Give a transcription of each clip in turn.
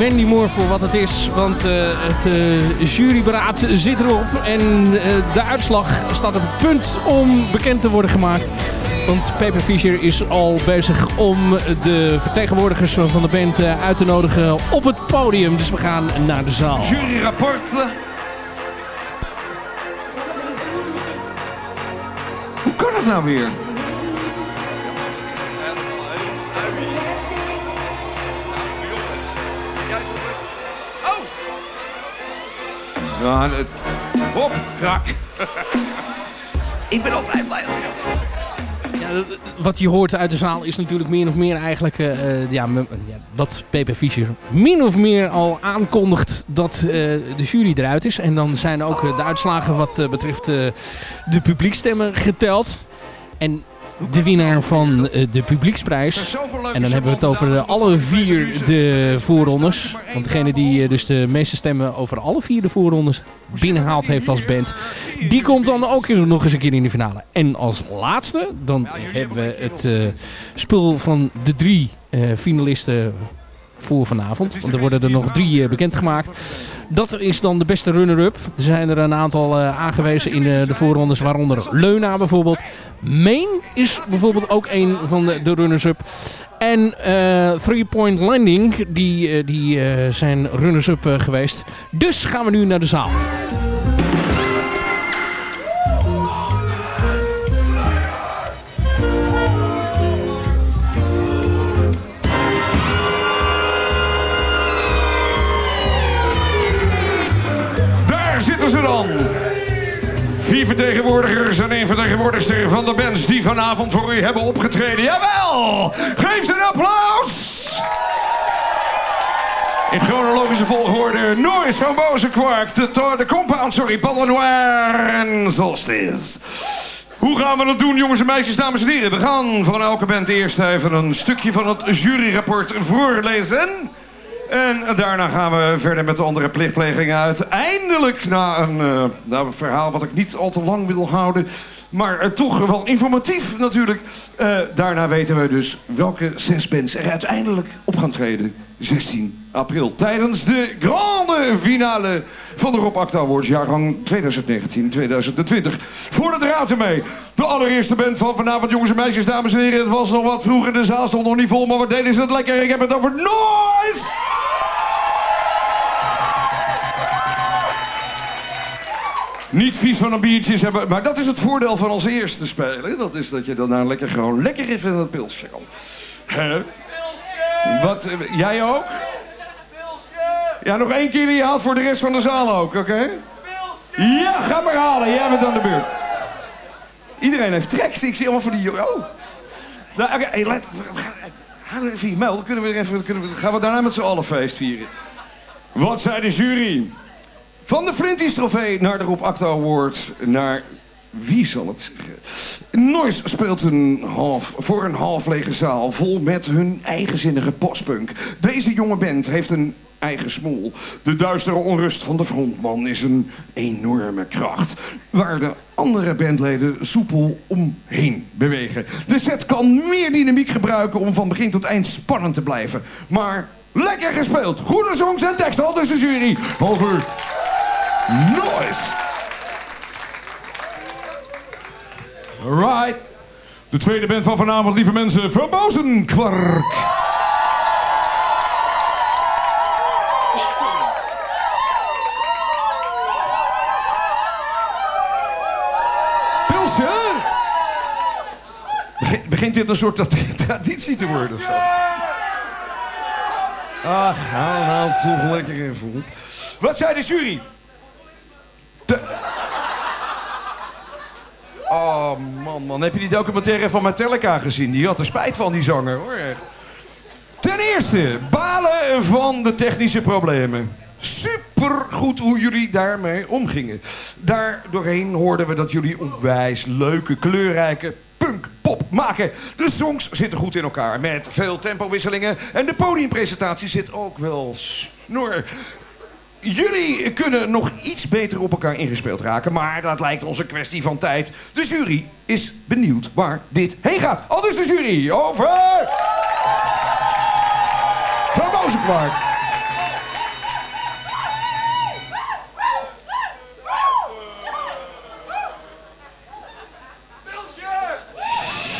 Wendy Moore voor wat het is. Want eh, het eh, juryberaad zit erop. En eh, de uitslag staat op het punt om bekend te worden gemaakt. Want Pepe Fischer is al bezig om de vertegenwoordigers van de band uit te nodigen op het podium. Dus we gaan naar de zaal. Juryrapport. Hoe kan het nou weer? Het... Hop, krak. Ik ben altijd blij. Ja, wat je hoort uit de zaal is natuurlijk meer of meer eigenlijk eh, eh, ja, wat Pepe Fischer min of meer al aankondigt dat eh, de jury eruit is. En dan zijn ook de uitslagen wat betreft eh, de publiekstemmen geteld. En de winnaar van eh, de publieksprijs. En dan hebben we het over eh, alle vier de voorrondes. Want degene die eh, dus de meeste stemmen over alle vier de voorrondes binnenhaald heeft als band. Die komt dan ook nog eens een keer in de finale. En als laatste, dan hebben we het eh, spul van de drie finalisten voor vanavond. Want er worden er nog drie eh, bekendgemaakt. Dat is dan de beste runner-up. Er zijn er een aantal eh, aangewezen in de, de voorrondes, waaronder Leuna bijvoorbeeld. Main is bijvoorbeeld ook een van de, de runners-up. En eh, Three Point Landing, die, eh, die eh, zijn runners-up eh, geweest. Dus gaan we nu naar de zaal. Vier vertegenwoordigers en één vertegenwoordigster van de bands die vanavond voor u hebben opgetreden. Jawel! Geef ze een applaus! In chronologische volgorde Norris van Bozenkwark, de, de Compound, sorry, Ballon Noir en Solstice. Hoe gaan we dat doen, jongens en meisjes, dames en heren? We gaan van elke band eerst even een stukje van het juryrapport voorlezen. En daarna gaan we verder met de andere plichtplegingen uiteindelijk na een, eh, nou, een verhaal wat ik niet al te lang wil houden. Maar eh, toch wel informatief natuurlijk. Eh, daarna weten we dus welke zes bands er uiteindelijk op gaan treden. 16 april. Tijdens de grande finale van de Rob Acta Awards jaargang 2019-2020. Voor de draad ermee. De allereerste band van vanavond, jongens en meisjes, dames en heren. Het was nog wat vroeger. De zaal stond nog niet vol, maar wat deden ze het lekker. Ik heb het over Noise! Niet vies van een biertjes hebben. Maar dat is het voordeel van als eerste spelen. Dat is dat je daarna lekker gewoon lekker even in het pilsje kan. Hè? Wat, eh, jij ook? Ja, nog één keer die je haalt voor de rest van de zaal ook, oké? Ja, ga maar halen. Jij bent aan de beurt. Iedereen heeft treks. Ik zie allemaal van die... Oh. Nou, oké, hey, laat- Haal even je. Dan kunnen we even, kunnen we, gaan we daarna met z'n allen feest vieren. Wat zei de jury? Van de Flinties trofee naar de Roep Acta Award naar... Wie zal het zeggen? Noise speelt een half, voor een half lege zaal vol met hun eigenzinnige postpunk. Deze jonge band heeft een eigen smoel. De duistere onrust van de frontman is een enorme kracht. Waar de andere bandleden soepel omheen bewegen. De set kan meer dynamiek gebruiken om van begin tot eind spannend te blijven. Maar lekker gespeeld. Goede songs en tekst, al dus de jury. Over Noise. Right. De tweede band van vanavond, lieve mensen, van Bozenkwark. Pilsje? Begin- Begint dit een soort tra- traditie te worden? of? Ach, hou nou toch lekker even op. Wat zei de jury? De... Oh, man, man. Heb je die documentaire van Metallica gezien? Die had er spijt van, die zanger, hoor. Echt. Ten eerste, balen van de technische problemen. Super goed hoe jullie daarmee omgingen. Daar doorheen hoorden we dat jullie onwijs leuke, kleurrijke maken. De songs zitten goed in elkaar met veel tempowisselingen. En de podiumpresentatie zit ook wel snor. Jullie kunnen nog iets beter op elkaar ingespeeld raken, maar dat lijkt ons een kwestie van tijd. De jury is benieuwd waar dit heen gaat. Al dus de jury over. Van.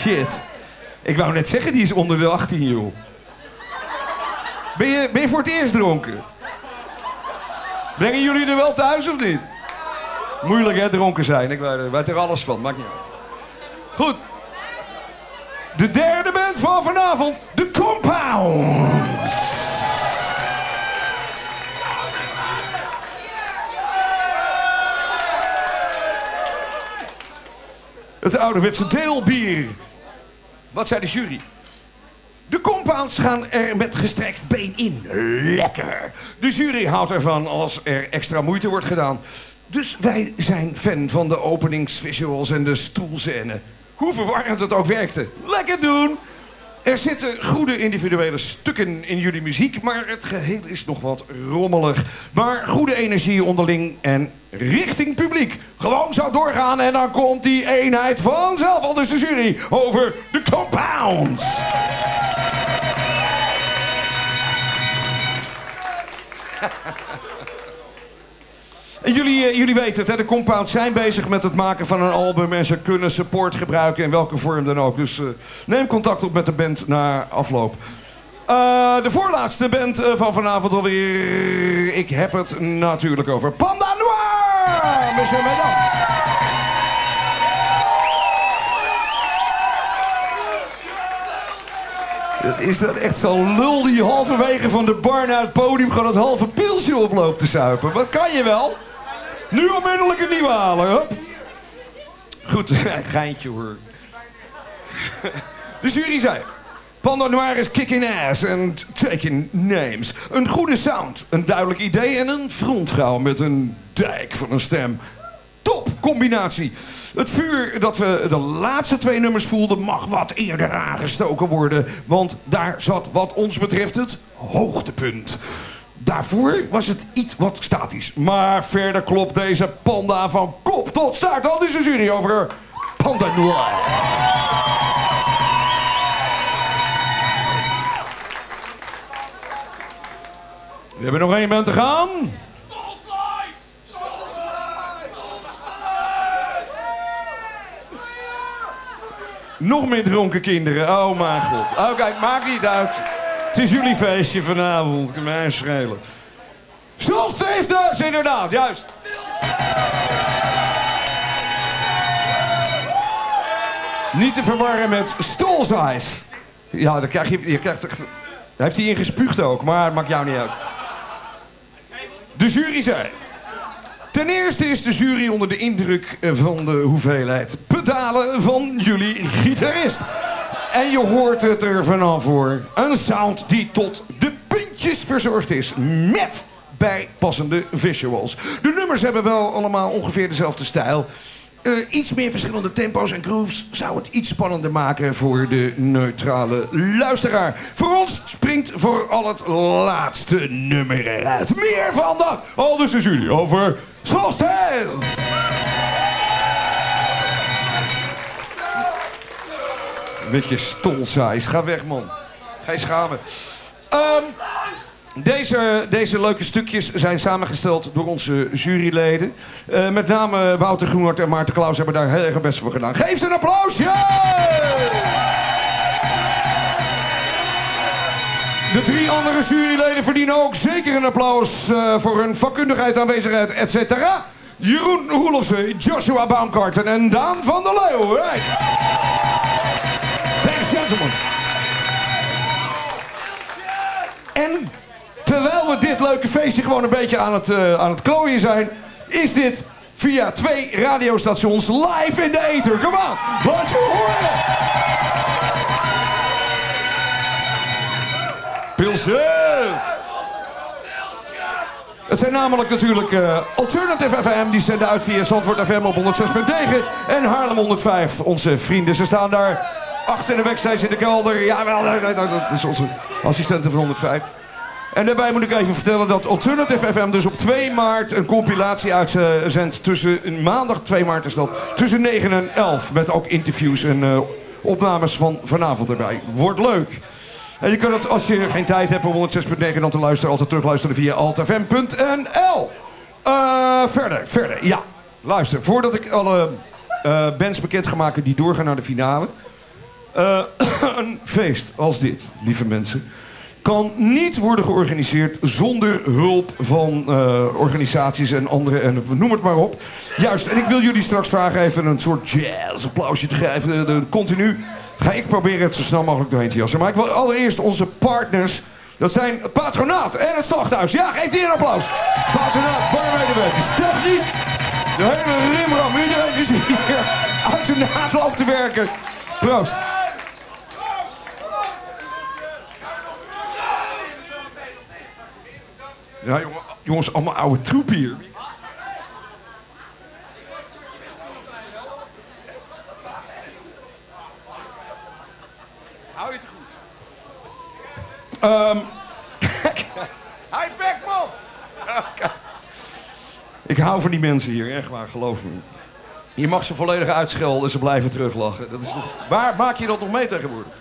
Shit. Ik wou net zeggen, die is onder de 18, joh. Ben je, ben je voor het eerst dronken? Brengen jullie er wel thuis of niet? Moeilijk hè, dronken zijn. Ik weet, er- alles van. Maakt niet uit. Goed. De derde band van vanavond. De Compound. Het ouderwetse deelbier. Wat zei de jury? De compounds gaan er met gestrekt been in. Lekker. De jury houdt ervan als er extra moeite wordt gedaan. Dus wij zijn fan van de openingsvisuals en de stoelscène. Hoe verwarrend het ook werkte. Lekker doen! Er zitten goede individuele stukken in jullie muziek, maar het geheel is nog wat rommelig. Maar goede energie onderling en richting publiek. Gewoon zo doorgaan en dan komt die eenheid vanzelf. Dus de jury over de compounds. Jullie, eh, jullie weten het, hè? de Compounds zijn bezig met het maken van een album... en ze kunnen support gebruiken in welke vorm dan ook. Dus eh, neem contact op met de band na afloop. Eh, de voorlaatste band van vanavond alweer... Ik heb het natuurlijk over Panda Noir! Monsieur. Dat Is dat echt zo'n lul die halverwege van de bar naar het podium... gewoon het halve pilsje oploopt te suipen? Wat kan je wel? Nu onmiddellijk een nieuwe halen, hup. Goed, geintje hoor. De jury zei... Panda Noir is kicking ass en taking names. Een goede sound, een duidelijk idee en een frontvrouw met een dijk van een stem. Top combinatie. Het vuur dat we de laatste twee nummers voelden mag wat eerder aangestoken worden. Want daar zat wat ons betreft het hoogtepunt. Daarvoor was het iets wat statisch. Maar verder klopt deze panda van kop tot staart. Dat is de jury over Panda Noir. We hebben nog één band te gaan. Nog meer dronken kinderen. Oh mijn god. Oh kijk, maakt niet uit. Het is jullie feestje vanavond. Kan mij schelen. Dus, inderdaad. Juist. Niet te verwarren met Stolzijs. Ja, dan krijg je, je krijgt heeft hij in gespuugd ook, maar het maakt jou niet uit. De jury zei... Ten eerste is de jury onder de indruk van de hoeveelheid pedalen van jullie gitarist. En je hoort het er vanaf voor. Een sound die tot de puntjes verzorgd is. Met bijpassende visuals. De nummers hebben wel allemaal ongeveer dezelfde stijl. Eh, iets meer verschillende tempo's en grooves zou het iets spannender maken voor de neutrale luisteraar. Voor ons springt vooral het laatste nummer eruit. Meer van dat! Al dus de jury over Solstice! Met je stolsize. Ga weg, man. Ga je schamen. Ehm, deze, deze leuke stukjes zijn samengesteld door onze juryleden. Eh, met name Wouter Groenhart en Maarten Klaus hebben daar heel erg best voor gedaan. Geef ze een applausje! De drie andere juryleden verdienen ook zeker een applaus eh, voor hun vakkundigheid, aanwezigheid, et cetera. Jeroen Roelofse, Joshua Baumkarten en Daan van der Leeuw. Right. En terwijl we dit leuke feestje gewoon een beetje aan het, eh, aan het klooien zijn, is dit via twee radiostations live in de ether. Kom aan, laat je! Pilsen! Het zijn namelijk natuurlijk eh, Alternative FM. Die zenden uit via Zandvoort FM op 106.9 en Haarlem 105. Onze vrienden, ze staan daar achter in de backstage in de kelder. Ja, wel, dat- is onze assistenten van 105. En daarbij moet ik even vertellen dat Alternative FM dus op 2 maart een compilatie uitzendt tussen maandag 2 maart is dat tussen 9 en 11 met ook interviews en eh, opnames van vanavond erbij. Wordt leuk. En je kan het, als je geen tijd hebt om 106.9 dan te luisteren, altijd terugluisteren via altfm.nl. Eh verder, verder, ja. Luister, voordat ik alle eh, bands bekend ga maken die doorgaan naar de finale. Eh, een feest als dit, lieve mensen, kan niet worden georganiseerd zonder hulp van eh, organisaties en anderen en noem het maar op. Juist, en ik wil jullie straks vragen even een soort jazz applausje te geven. De- continu ga ik proberen het zo snel mogelijk doorheen te jassen. Maar ik wil allereerst onze partners, dat zijn patronaat en het slachthuis. Ja, geef die een applaus. Patronaat, barmedewerkers, techniek, de hele rimram, iedereen is hier uit de naad loopt te werken. Proost. Ja, jongen, jongens, allemaal oude troep hier. Hou je het goed? Ehm kijk. Hij bek, man! Ik hou van die mensen hier, echt waar, geloof me. Je mag ze volledig uitschelden en ze blijven teruglachen. Dat is toch... Waar maak je dat nog mee tegenwoordig?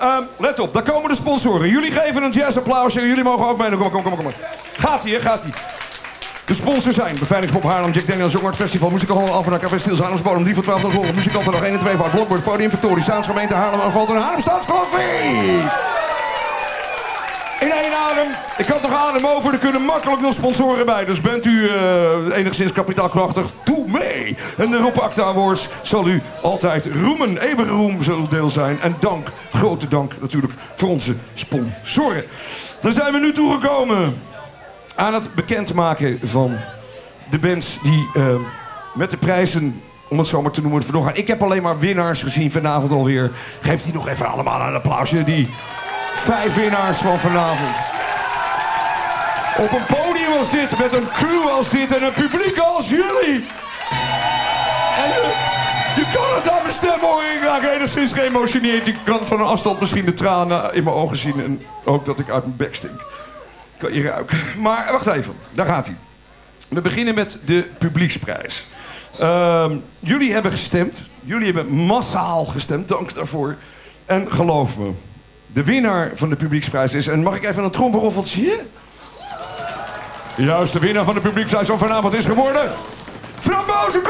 Ehm, let op, daar komen de sponsoren. Jullie geven een jazzapplausje. Jullie mogen ook meedoen. Kom, kom, kom, kom. kom. Gaat ie, hè, gaat ie. De sponsors zijn Beveiligingspop Haarlem, Jack Daniels, Zongart Festival, Muzikal Alpha, Café Stil, Haarlems Bodem, 3 voor 12 tot nog 1 en 2 van Blokbord, Podium Victorie, Staatsgemeente Haarlem en Valt en Haarlem! In één adem. Ik had nog adem over. Er kunnen makkelijk nog sponsoren bij. Dus bent u eh, enigszins kapitaalkrachtig, doe mee. En de Rob Acta Awards zal u altijd roemen. Eeuwige roem zal deel zijn. En dank, grote dank natuurlijk voor onze sponsoren. Dan zijn we nu toegekomen aan het bekendmaken van de bands die eh, met de prijzen, om het zo maar te noemen, gaan. Ik heb alleen maar winnaars gezien vanavond alweer. Geef die nog even allemaal een applausje. Die vijf winnaars van vanavond. Op een podium als dit, met een crew als dit en een publiek als jullie. En je, je kan het aan mijn stem horen. Ik raak enigszins geëmotioneerd. Ik kan van een afstand misschien de tranen in mijn ogen zien. En ook dat ik uit mijn bek stink. Kan je ruiken. Maar wacht even, daar gaat hij. We beginnen met de publieksprijs. Ehm, jullie hebben gestemd. Jullie hebben massaal gestemd. Dank daarvoor. En geloof me, de winnaar van de publieksprijs is... En mag ik even een trommelroffeltje? Juist, de winnaar van de publieksprijs van vanavond is geworden... Frambozen!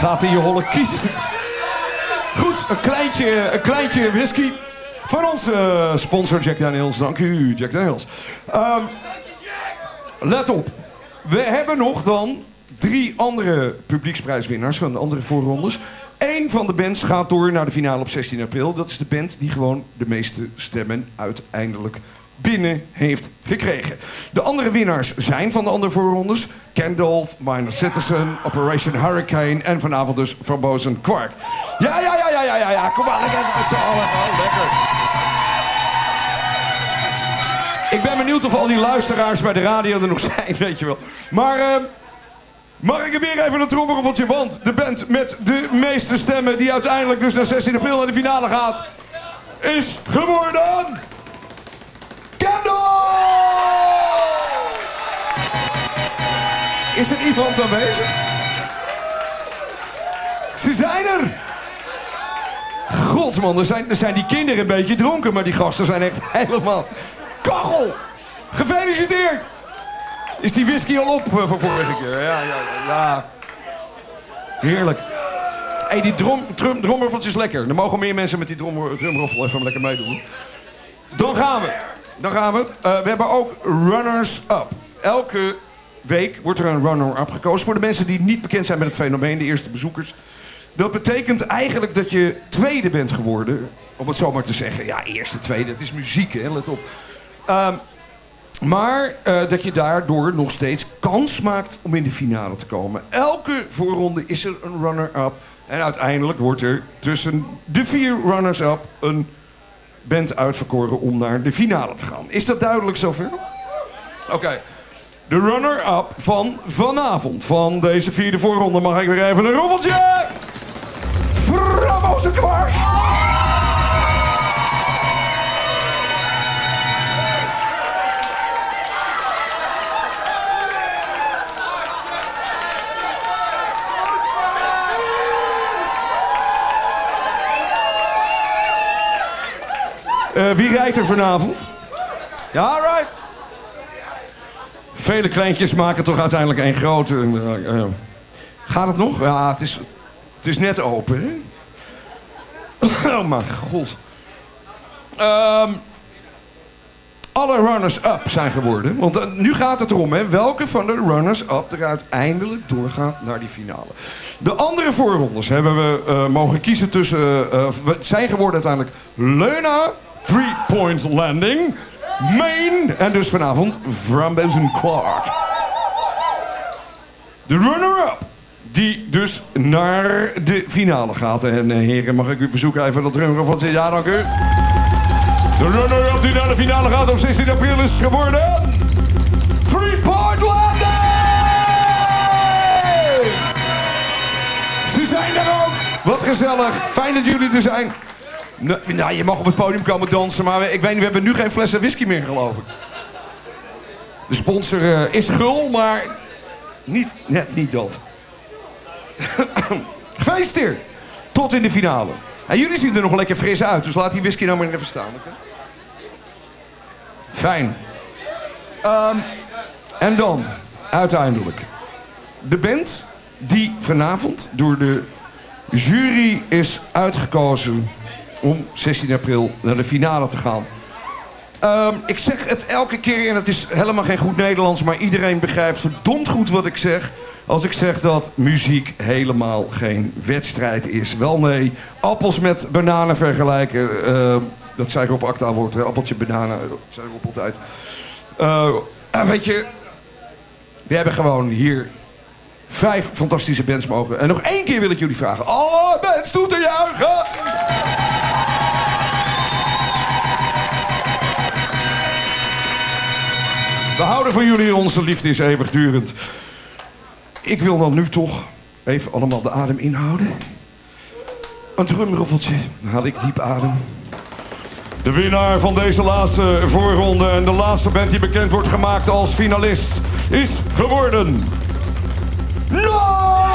Gaat in je holle kies. Een kleintje, een kleintje whisky. Van onze sponsor Jack Daniels. Dank u, Jack Daniels. Ehm, let op. We hebben nog dan drie andere publieksprijswinnaars van de andere voorrondes. Eén van de bands gaat door naar de finale op 16 april. Dat is de band die gewoon de meeste stemmen uiteindelijk binnen heeft gekregen. De andere winnaars zijn van de andere voorrondes... Kendall, Minor Citizen, Operation Hurricane... en vanavond dus Verbozen Quark. Ja, ja, ja, ja, ja, ja, ja. Kom maar, lekker met z'n allen. Oh, lekker. Ik ben benieuwd of al die luisteraars bij de radio er nog zijn, weet je wel. Maar... eh, Mag ik er weer even een trommelroffeltje, want de band met de meeste stemmen... die uiteindelijk dus naar 16 april naar de finale gaat... is geworden... Kendall! Is er iemand aanwezig? Ze zijn er! God man, er zijn, er zijn die kinderen een beetje dronken... maar die gasten zijn echt helemaal kachel! Gefeliciteerd! Is die whisky al op eh, van vorige keer? Ja, ja, ja. Heerlijk. Hé, hey, die drum, is lekker. Er mogen meer mensen met die drumroffel even lekker meedoen. Dan gaan we. Dan gaan we. Eh, we hebben ook runners-up. Elke week wordt er een runner-up gekozen. Voor de mensen die niet bekend zijn met het fenomeen, de eerste bezoekers. Dat betekent eigenlijk dat je tweede bent geworden. Om het zo maar te zeggen. Ja, eerste, tweede. Het is muziek, hè. Let op. Ehm, maar eh, dat je daardoor nog steeds kans maakt om in de finale te komen. Elke voorronde is er een runner-up. En uiteindelijk wordt er tussen de vier runners-up een band uitverkoren om naar de finale te gaan. Is dat duidelijk zover? Oké. De runner-up van vanavond, van deze vierde voorronde, mag ik weer even een roffeltje. Frambozen Eh, wie rijdt er vanavond? Ja, alright. Vele kleintjes maken toch uiteindelijk één grote. eh, eh. gaat het nog? Ja, het is, het is net open, hè? Oh mijn god. Ehm, alle runners-up zijn geworden. Want nu gaat het erom, hè, welke van de runners-up er uiteindelijk doorgaat naar die finale. De andere voorrondes hebben we mogen kiezen tussen... we zijn geworden uiteindelijk Leuna, Three Point Landing, Maine en dus vanavond Frambozen Clark. De runner-up. Die dus naar de finale gaat. En eh, heren, mag ik u verzoeken even dat runner van Ja, dank u. De runner-up die naar de finale gaat op 16 april is geworden... Freeport Landing! Ze zijn er ook! Wat gezellig. Fijn dat jullie er zijn. Nou, je mag op het podium komen dansen, maar ik weet niet, we hebben nu geen flessen whisky meer, geloof ik. De sponsor eh, is gul, maar niet, net niet dat. Gefeliciteerd. Tot in de finale. En jullie zien er nog lekker fris uit, dus laat die whisky nou maar even staan. oké? Fijn. Ehm, en dan, uiteindelijk. De band die vanavond door de jury is uitgekozen om 16 april naar de finale te gaan. Ehm, ik zeg het elke keer en het is helemaal geen goed Nederlands, maar iedereen begrijpt verdomd goed wat ik zeg. Als ik zeg dat muziek helemaal geen wedstrijd is. Wel nee, appels met bananen vergelijken. eh, dat zei Rob Acta wordt, hè, appeltje bananen, dat zei Rob altijd. Eh, en weet je, we hebben gewoon hier vijf fantastische bands mogen. En nog één keer wil ik jullie vragen. Alle bands toe te juichen! We houden van jullie onze liefde is eeuwigdurend. Ik wil dan nu toch even allemaal de adem inhouden. Een drumroffeltje, dan haal ik diep adem. De winnaar van deze laatste voorronde en de laatste band die bekend wordt gemaakt als finalist is geworden. Nice!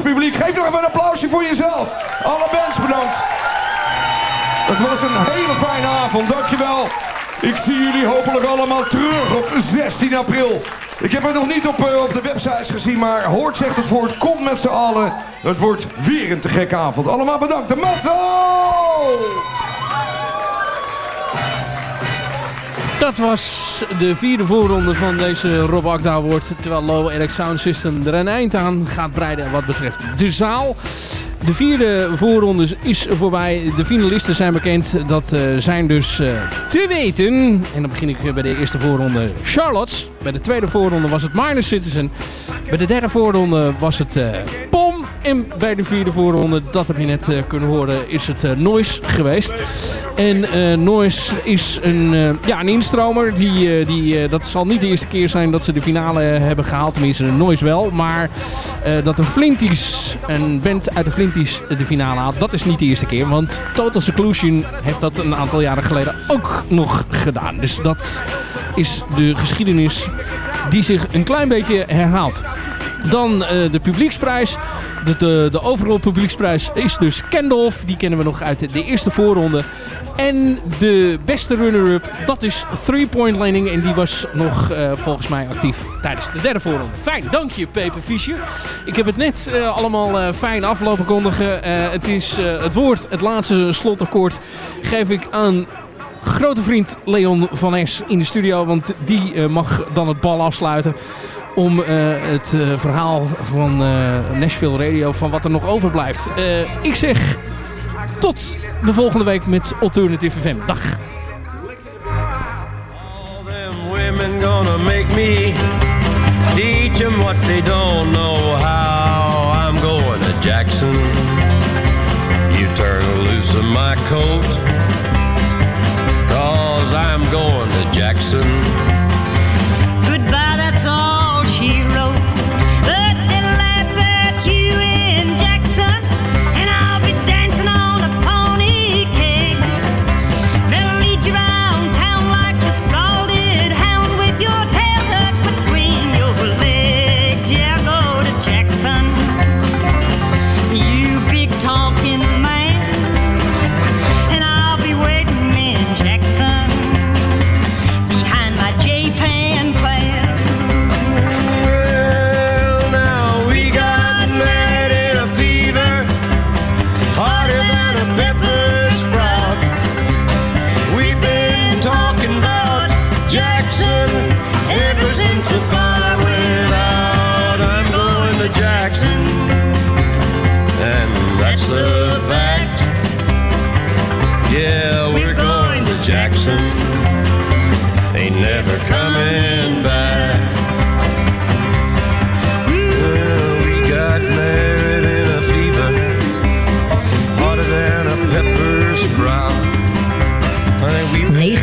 Publiek. Geef nog even een applausje voor jezelf. Alle bands bedankt. Het was een hele fijne avond. Dankjewel. Ik zie jullie hopelijk allemaal terug op 16 april. Ik heb het nog niet op, eh, op de websites gezien, maar Hoort zegt het voor. Kom met z'n allen. Het wordt weer een te gekke avond. Allemaal bedankt. De Mazzel! Dat was de vierde voorronde van deze Rob Agda. Terwijl Low Eric Sound System er een eind aan gaat breiden wat betreft de zaal. De vierde voorronde is voorbij. De finalisten zijn bekend. Dat eh, zijn dus eh, te weten. En dan begin ik bij de eerste voorronde Charlottes. Bij de tweede voorronde was het Minor Citizen. Bij de derde voorronde was het eh, Pom. En bij de vierde voorronde, dat heb je net eh, kunnen horen, is het uh, geweest. En uh, is een, ja, een instromer. Die, die, dat zal niet de eerste keer zijn dat ze de finale hebben gehaald. Tenminste, Noise wel. Maar dat een Flinties, een band uit de Flinties de finale haalt, dat is niet de eerste keer. Want Total Seclusion heeft dat een aantal jaren geleden ook nog gedaan. Dus dat is de geschiedenis die zich een klein beetje herhaalt. Dan de publieksprijs. De, de, overall publieksprijs is dus Kendolf. Die kennen we nog uit de, eerste voorronde. En de beste runner-up, dat is Three Point Landing. En die was nog uh, volgens mij actief tijdens de derde voorronde. Fijn, dank je Pepe Fischer. Ik heb het net uh, allemaal uh, fijn aflopen kondigen. het is het woord, het laatste slotakkoord, geef ik aan grote vriend Leon van Es in de studio. Want die mag dan het bal afsluiten om uh, het uh, verhaal van uh, Nashville Radio, van wat er nog overblijft. ik zeg tot de volgende week met Alternative FM. Dag. Jackson.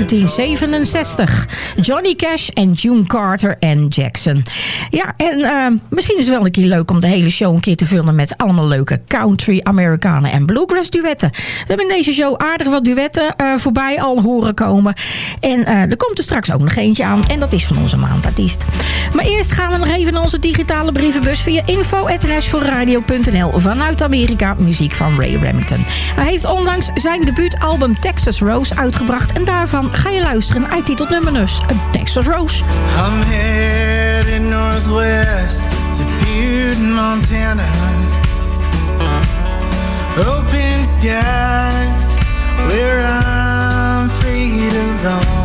1967. Johnny Cash en June Carter en Jackson. Ja, en uh, misschien is het wel een keer leuk om de hele show een keer te vullen met allemaal leuke country, Amerikanen en bluegrass duetten. We hebben in deze show aardig wat duetten uh, voorbij al horen komen. En uh, er komt er straks ook nog eentje aan en dat is van onze maandartiest. Maar eerst gaan we nog even naar onze digitale brievenbus via info.nashvilleradio.nl vanuit Amerika, muziek van Ray Remington. Hij heeft onlangs zijn debuutalbum Texas Rose uitgebracht en daarvan ga je luisteren naar titelnummer dus, Texas Rose. I'm headed northwest to Butte, Montana. Open skies where I'm free to roam.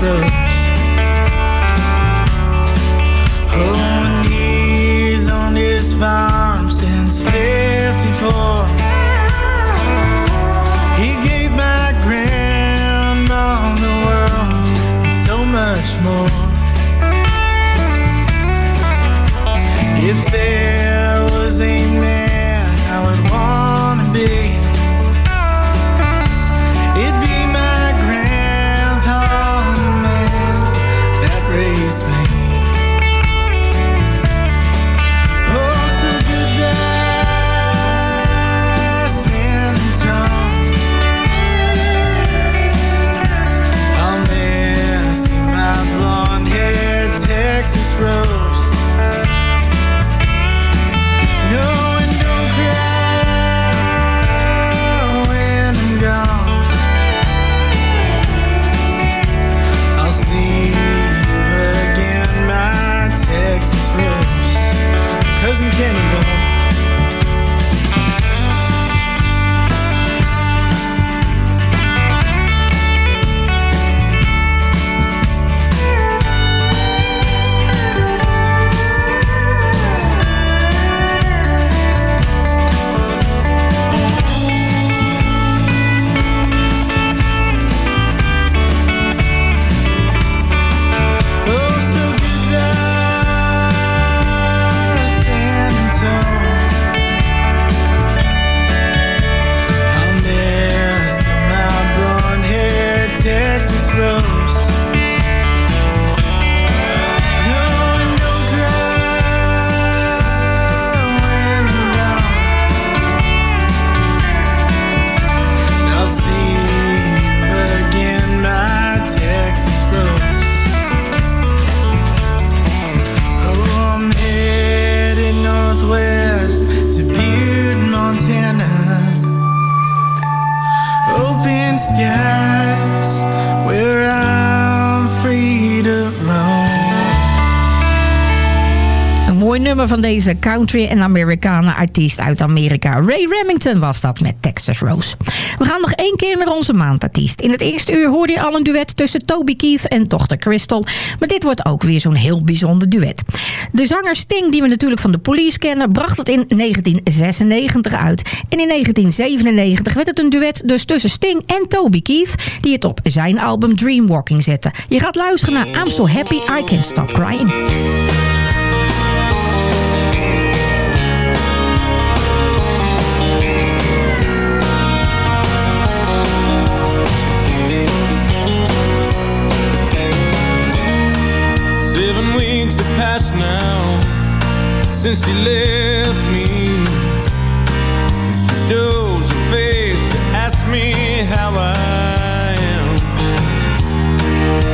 scrubs. Oh, knees on this vine. Deze country- en Amerikanen artiest uit Amerika. Ray Remington was dat met Texas Rose. We gaan nog één keer naar onze maandartiest. In het eerste uur hoorde je al een duet tussen Toby Keith en dochter Crystal. Maar dit wordt ook weer zo'n heel bijzonder duet. De zanger Sting, die we natuurlijk van de Police kennen, bracht het in 1996 uit. En in 1997 werd het een duet dus tussen Sting en Toby Keith, die het op zijn album Dreamwalking zette. Je gaat luisteren naar I'm So Happy I Can't Stop Crying. Since she left me. She shows her face to ask me how I am.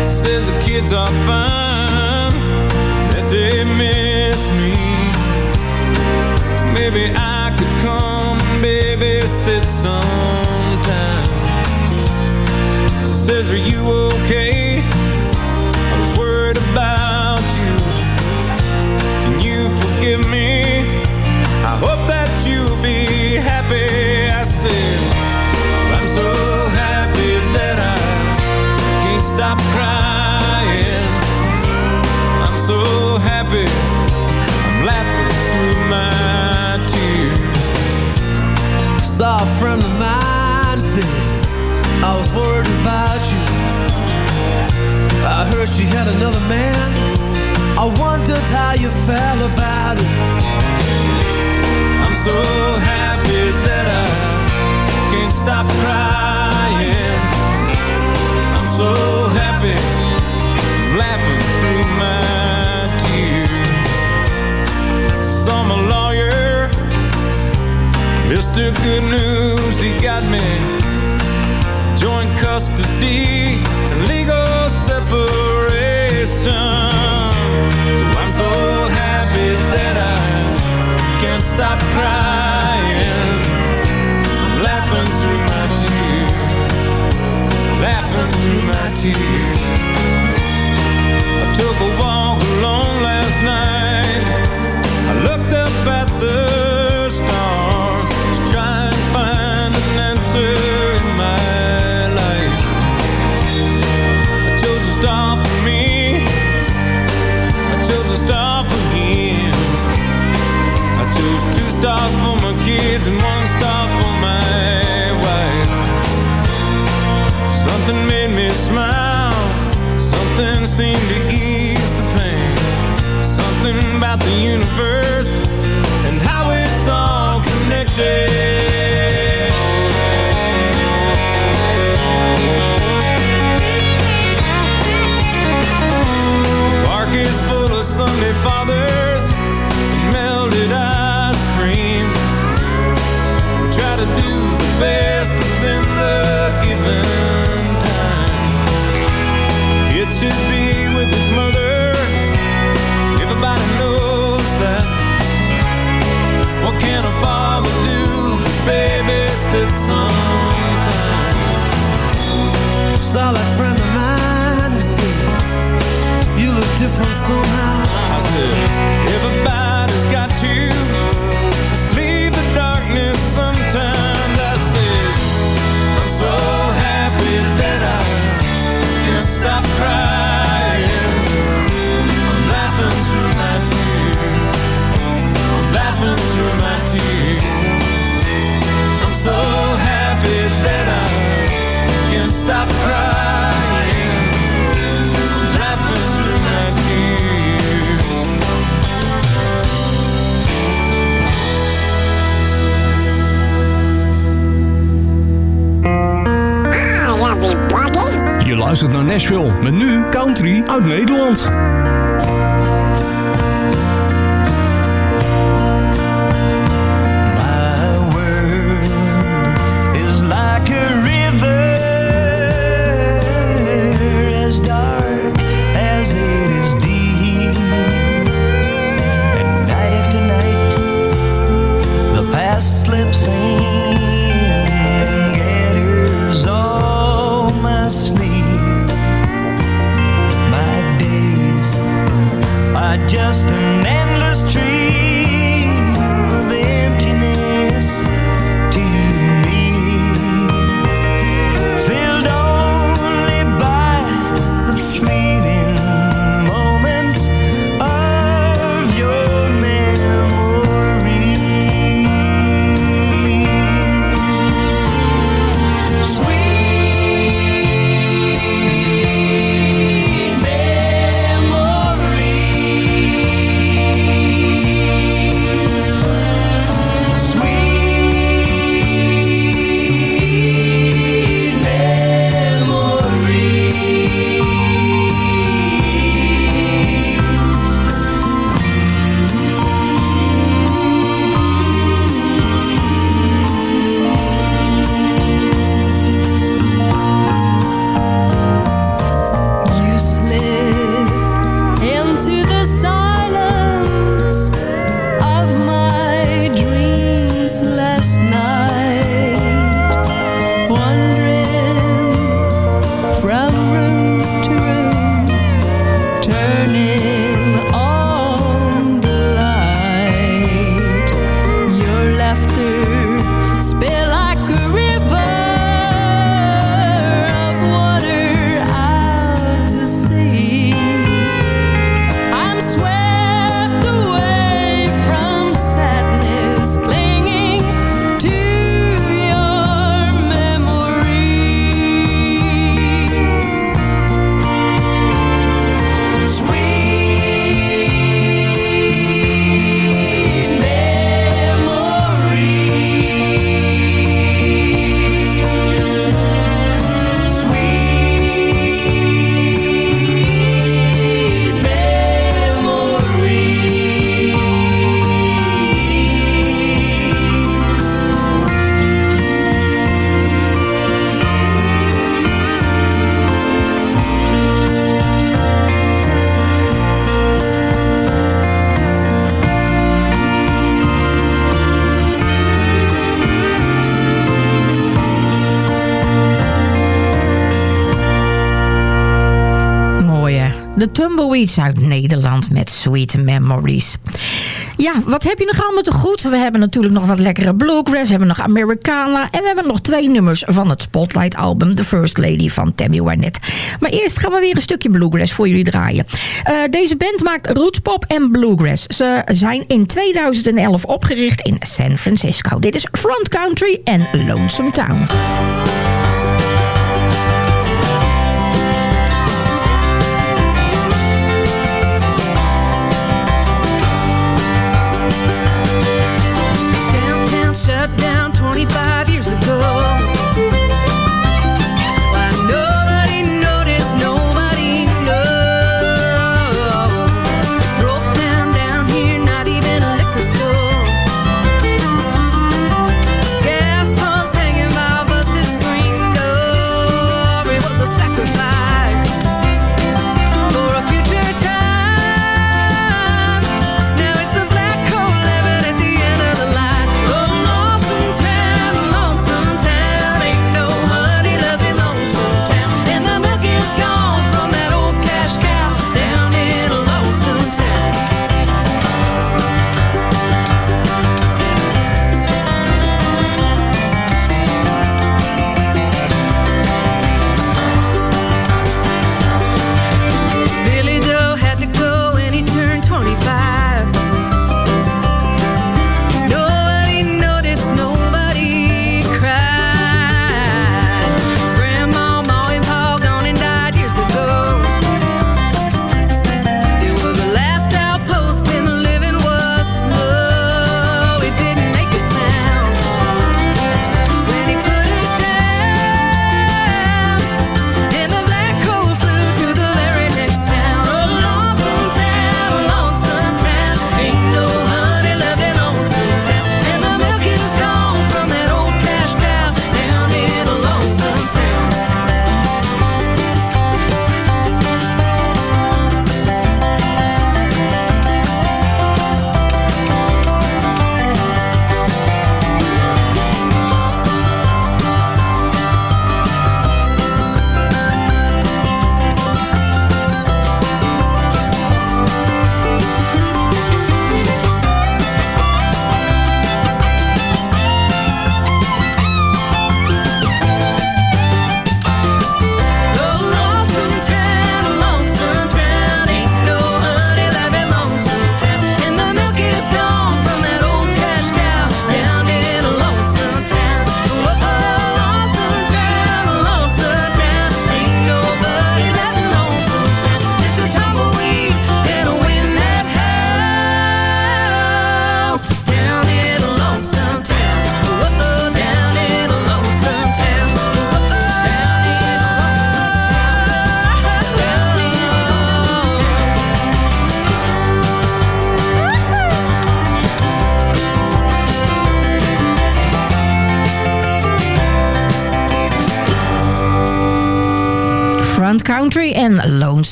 Says the kids are fine, Friend of mine said, I was worried about you. I heard she had another man. I wondered how you felt about it. I'm so happy that I can't stop crying. I'm so happy, I'm laughing through my Mr. Good News, he got me joint custody and legal separation. So I'm so happy that I can't stop crying. I'm laughing through my tears, laughing through my tears. Country uit Nederland. De Tumbleweeds uit Nederland met Sweet Memories. Ja, wat heb je nog allemaal te goed? We hebben natuurlijk nog wat lekkere bluegrass. We hebben nog Americana. En we hebben nog twee nummers van het Spotlight album. The First Lady van Tammy Wynette. Maar eerst gaan we weer een stukje bluegrass voor jullie draaien. Eh, deze band maakt rootspop en bluegrass. Ze zijn in 2011 opgericht in San Francisco. Dit is Front Country en Lonesome Town.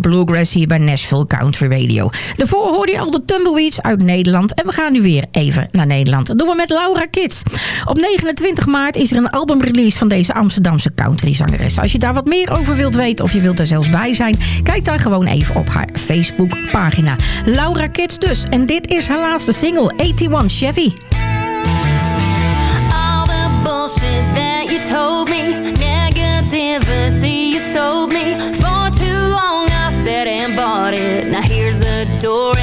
Bluegrass hier bij Nashville Country Radio. Daarvoor hoorde je al de Tumbleweeds uit Nederland en we gaan nu weer even naar Nederland. Dat doen we met Laura Kids. Op 29 maart is er een albumrelease van deze Amsterdamse country zangeres. Als je daar wat meer over wilt weten of je wilt er zelfs bij zijn, kijk dan gewoon even op haar Facebook pagina. Laura Kids dus. En dit is haar laatste single, 81 Chevy. Door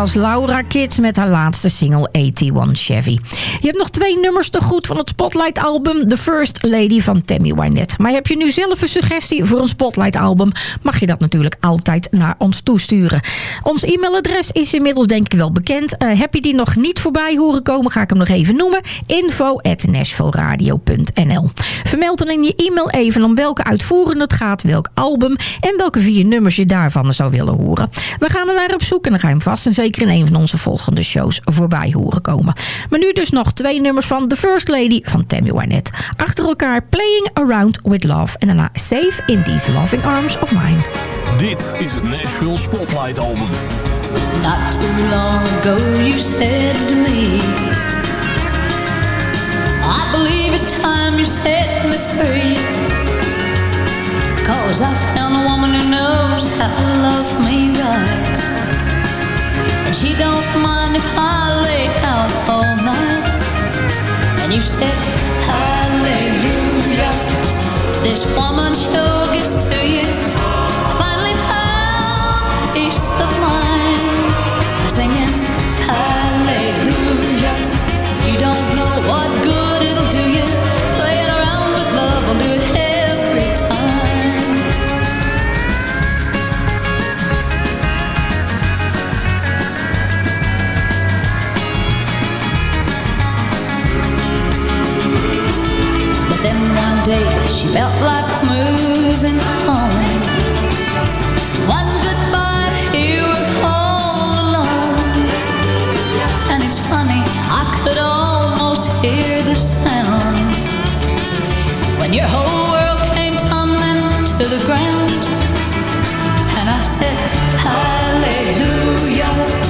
was Laura Kids met haar laatste single 81 Chevy. Je hebt nog twee nummers te goed van het Spotlight album The First Lady van Tammy Wynette. Maar heb je nu zelf een suggestie voor een Spotlight album? Mag je dat natuurlijk altijd naar ons toesturen. Ons e-mailadres is inmiddels denk ik wel bekend. Eh, heb je die nog niet voorbij horen komen? Ga ik hem nog even noemen. info Vermeld dan in je e-mail even om welke uitvoerende het gaat, welk album en welke vier nummers je daarvan zou willen horen. We gaan er naar op zoek en dan ga je hem vast en zeker in een van onze volgende shows voorbij horen komen. Maar nu dus nog twee nummers van The First Lady van Tammy Wynette. Achter elkaar Playing Around With Love en daarna Safe in These Loving Arms of Mine. Dit is het Nashville Spotlight Album. Not too long ago you said to me I believe it's time you set me free Cause I found a woman who knows how to love me right And she don't mind if I lay out all night. And you said hallelujah. This woman sure gets to you. I finally found peace of mind. Singing She felt like moving on. One goodbye, you were all alone. And it's funny, I could almost hear the sound when your whole world came tumbling to the ground. And I said, Hallelujah.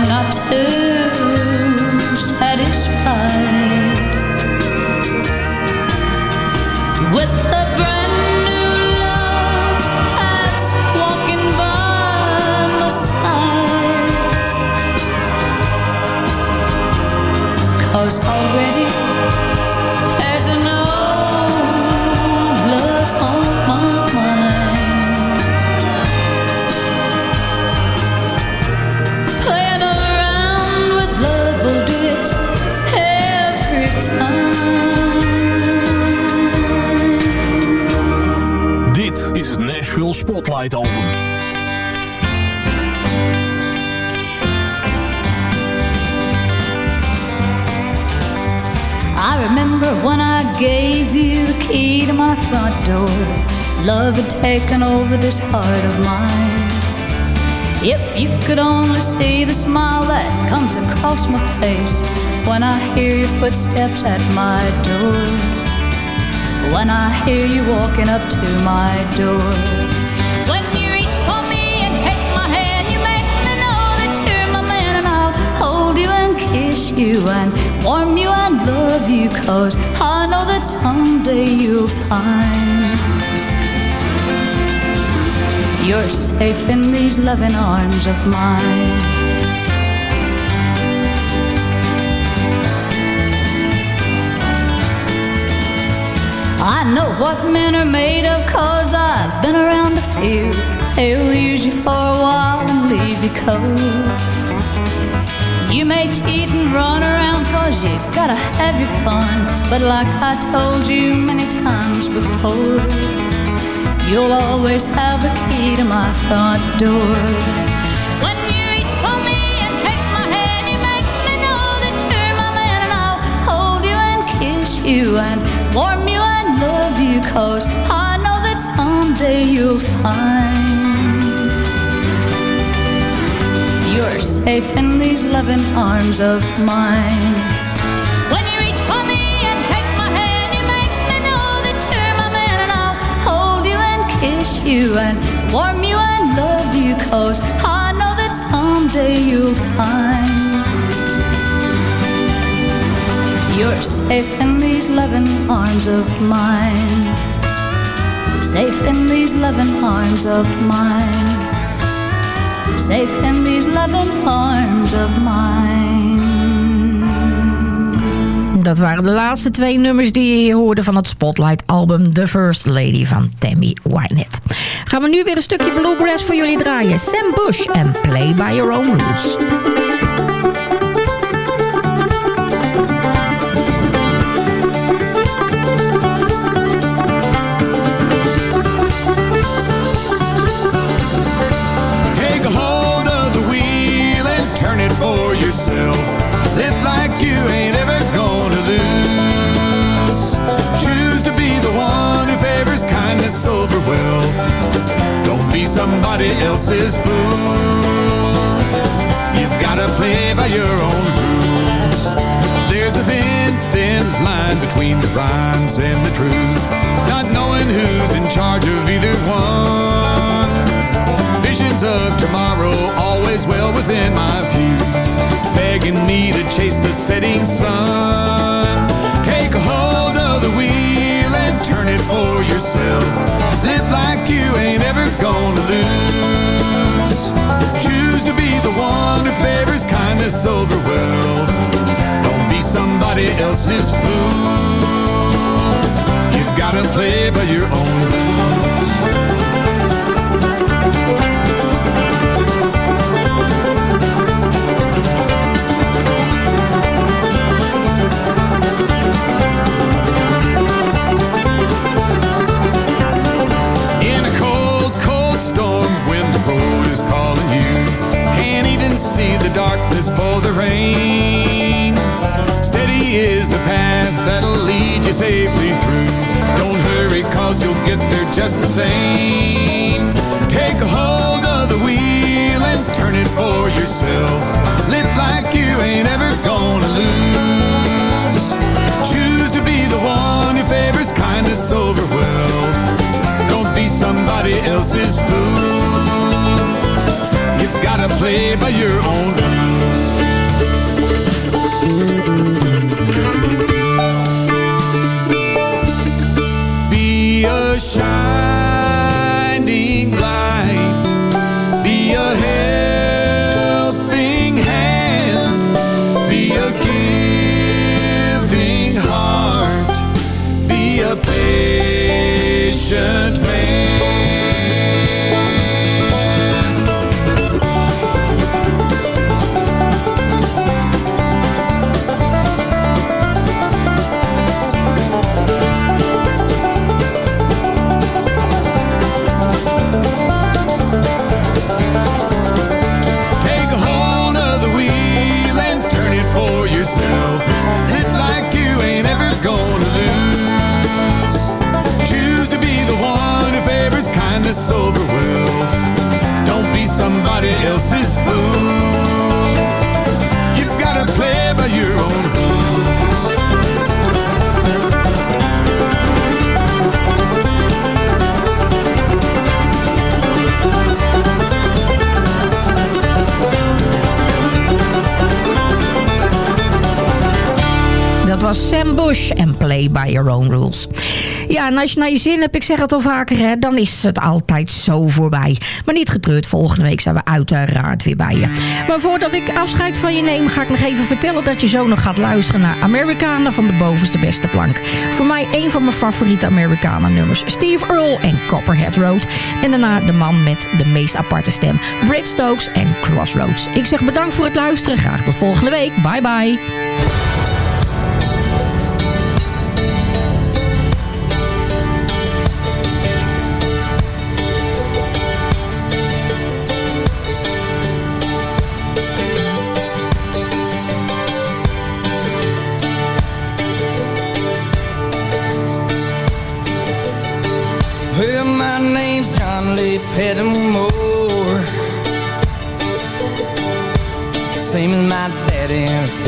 I'm not too satisfied with the front door. Love had taken over this heart of mine. If you could only see the smile that comes across my face when I hear your footsteps at my door. When I hear you walking up to my door. You and warm you and love you, cause I know that someday you'll find you're safe in these loving arms of mine. I know what men are made of cause I've been around a few. They'll use you for a while and leave you cold. You may cheat and run around cause you gotta have your fun. But like I told you many times before, you'll always have the key to my front door. When you reach for me and take my hand, you make me know that you're my man, and I'll hold you and kiss you and warm you and love you, cause I know that someday you'll find you're safe in these loving arms of mine. When you reach for me and take my hand, you make me know that you're my man, and I'll hold you and kiss you and warm you and love you, cause I know that someday you'll find you're safe in these loving arms of mine. Safe in these loving arms of mine. Safe in these loving arms of mine. Dat waren de laatste twee nummers die je hoorde van het Spotlight-album The First Lady van Tammy Wynette. Gaan we nu weer een stukje bluegrass voor jullie draaien. Sam Bush en Play By Your Own Rules. Somebody fool. You've gotta play by your own rules. There's a thin, thin line between the rhymes and the truth. Not knowing who's in charge of either one. Visions of tomorrow always well within my view. Begging me to chase the setting sun. Take a hold of the wheel and turn it for yourself. Live like you ain't ever gonna lose. Over wealth. Don't be somebody else's fool. You've gotta play by your own rules. see the darkness for the rain. Steady is the path that'll lead you safely through. Don't hurry, cause you'll get there just the same. Take a hold of the wheel and turn it for yourself. Live like you ain't ever gonna lose. Choose to be the one who favors kindness over wealth. Don't be somebody else's fool. Gotta play by your own rules. Be a shining light. Be a helping hand. Be a giving heart. Be a patient man. Else's fool. You've gotta play by your own rules. Dat was Sam Bush en Play by Your Own Rules. Ja, en als je naar je zin hebt, ik zeg het al vaker, hè, dan is het altijd zo voorbij. Maar niet getreurd, volgende week zijn we uiteraard weer bij je. Maar voordat ik afscheid van je neem, ga ik nog even vertellen dat je zo nog gaat luisteren naar Americana van de bovenste beste plank. Voor mij een van mijn favoriete Americana nummers, Steve Earle en Copperhead Road. En daarna de man met de meest aparte stem, Britt Stokes en Crossroads. Ik zeg bedankt voor het luisteren, graag tot volgende week. Bye bye.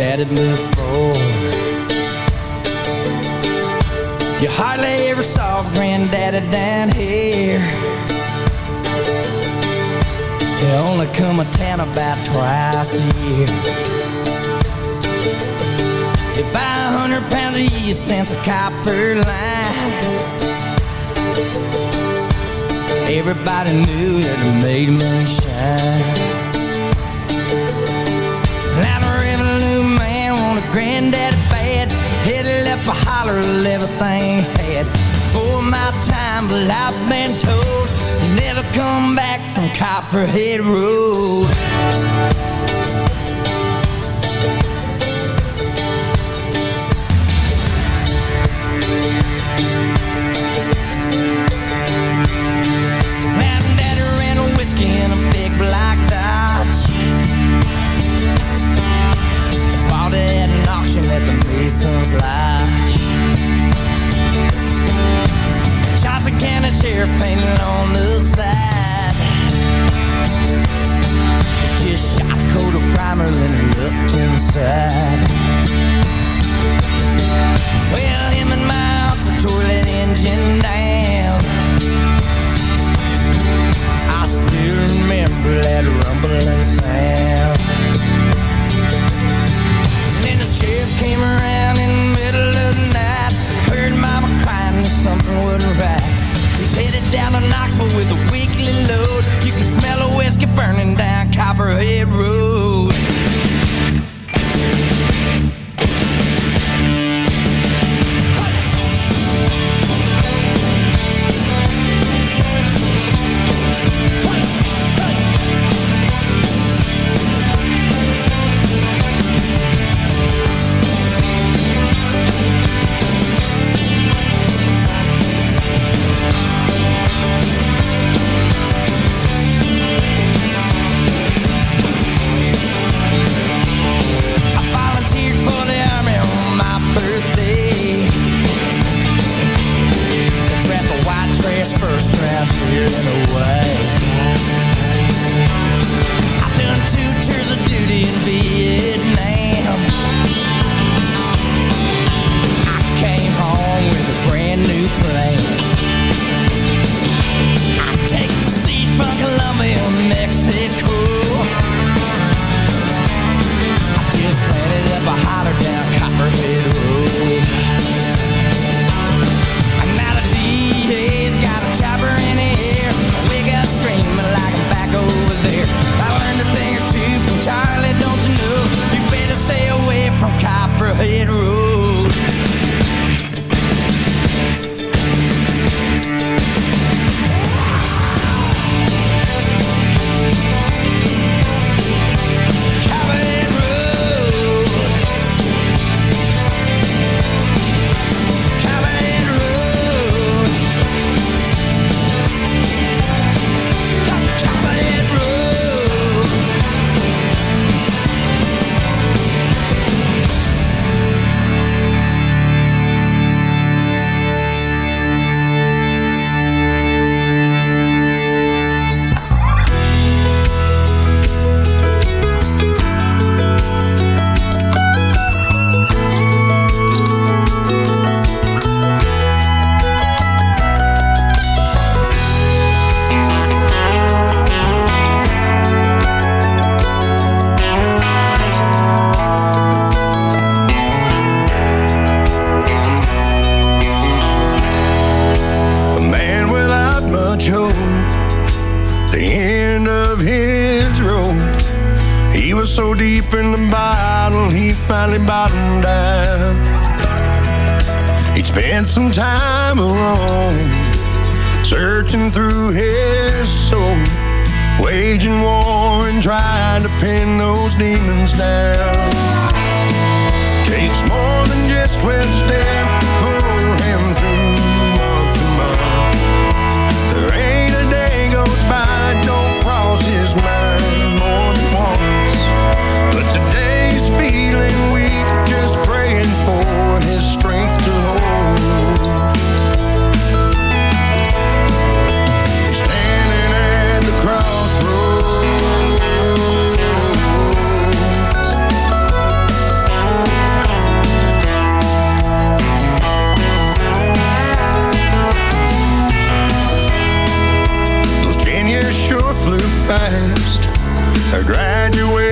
His before. You hardly ever saw granddaddy down here. They only come to town about twice a year. They buy a hundred pounds of yeast and some copper line. Everybody knew that it made moonshine. Headed up a holler of everything had. For my time, but I've been told you never come back from Copperhead Road. In a big black Dodge. Bought at an auction at the Mason's. Sheriff painted on the side. Just shot a coat of primer, then looked inside. Well, him and my uncle tore that engine down. I still remember that rumbling sound. And then the sheriff came around in the middle of the night. Heard mama crying that something wasn't right. He's headed down to Knoxville with a weekly load. You can smell a whiskey burning down Copperhead Road. so deep in the bottle, he finally bottomed out. He'd spent some time alone, searching through his soul, waging war and trying to pin those demons down. Takes more than just 12 steps Graduate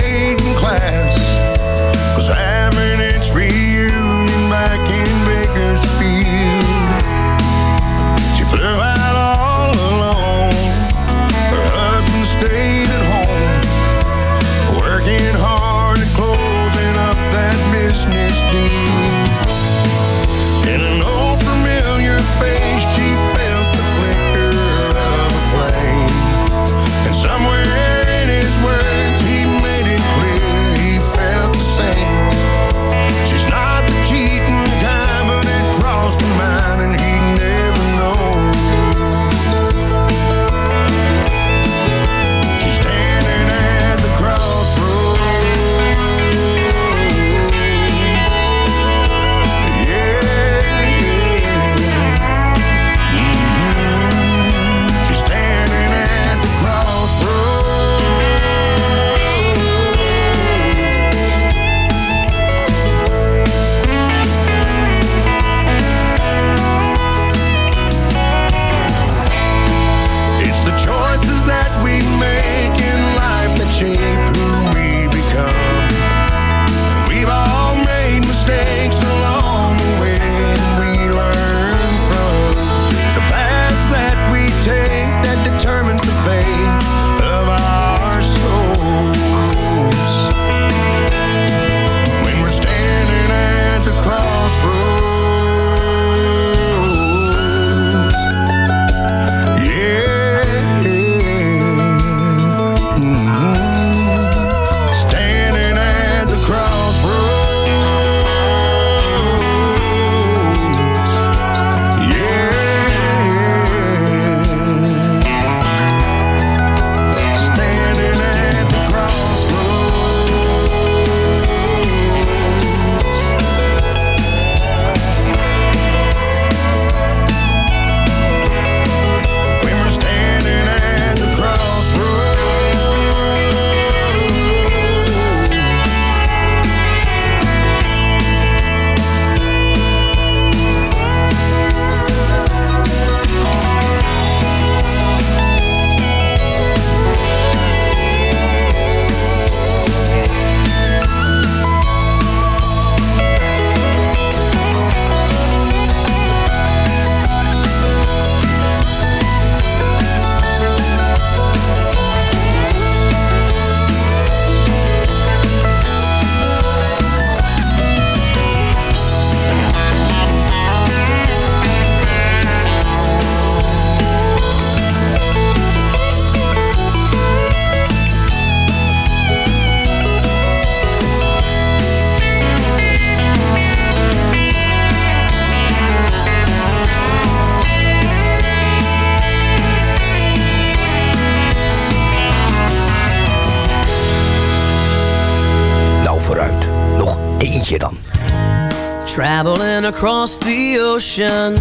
Traveling across the ocean,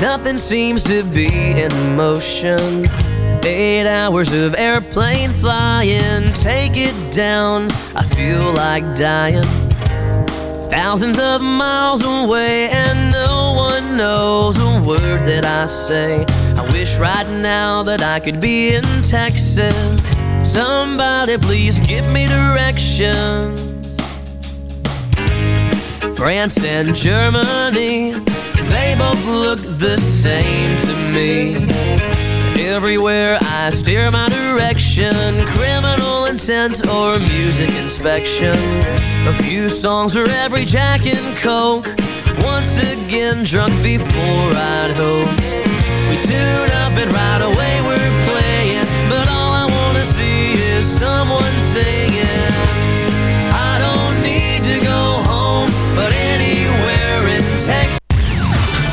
nothing seems to be in motion. Eight hours of airplane flying, take it down, I feel like dying. Thousands of miles away, and no one knows a word that I say. I wish right now that I could be in Texas. Somebody please give me directions. France and Germany, they both look the same to me. Everywhere I steer my direction, criminal intent or music inspection. A few songs for every Jack and Coke. Once again, drunk before I'd hope. We tune up and right away we're playing, but all I wanna see is someone singing. I don't need to go